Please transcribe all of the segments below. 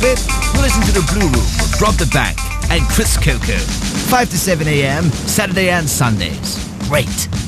Poppet. We'll listen to the Blue Room, Rob da Bank, and Chris Coco. 5 to 7 a.m., Saturday and Sundays. Great.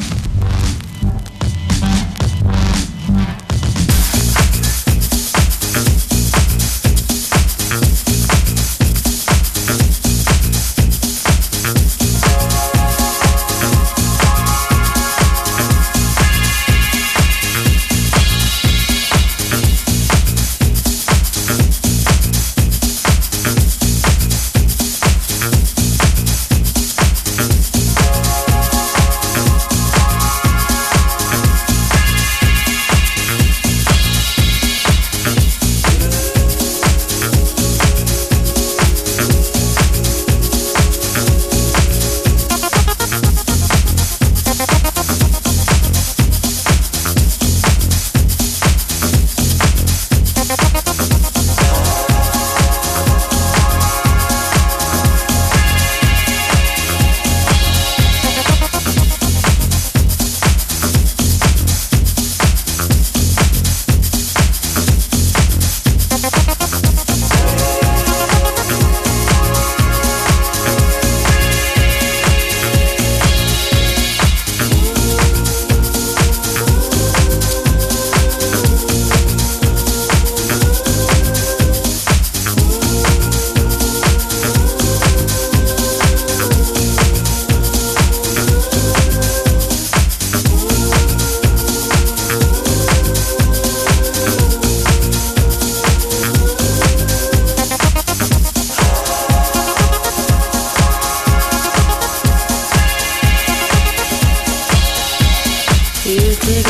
Take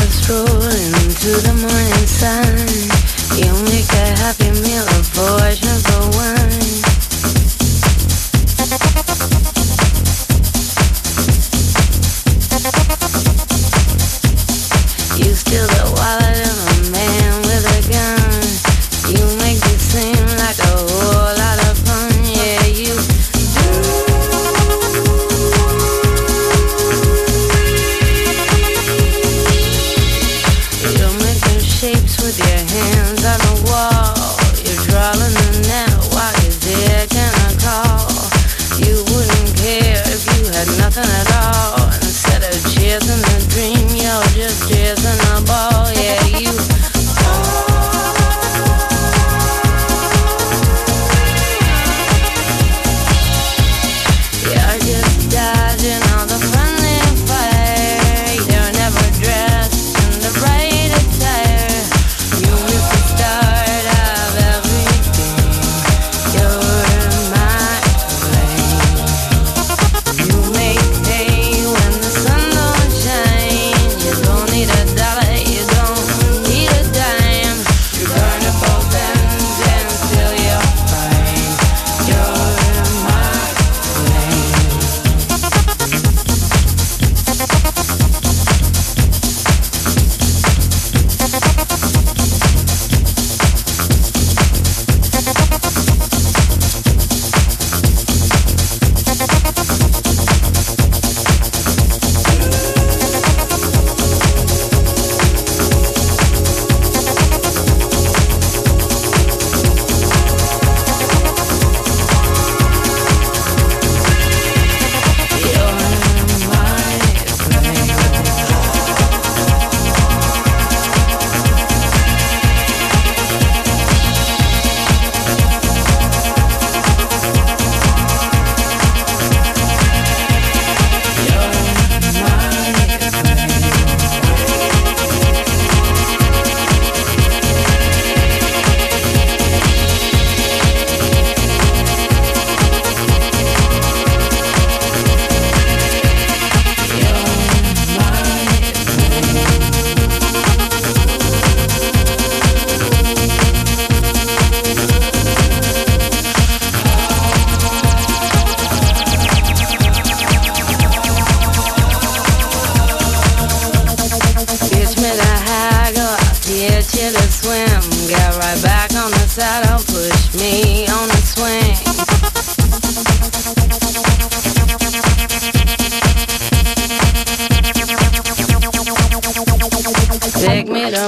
me to nothing at all.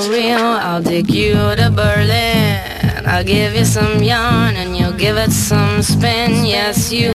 Rio, I'll take you to Berlin. I'll give you some yarn and you'll give it some spin. Yes, you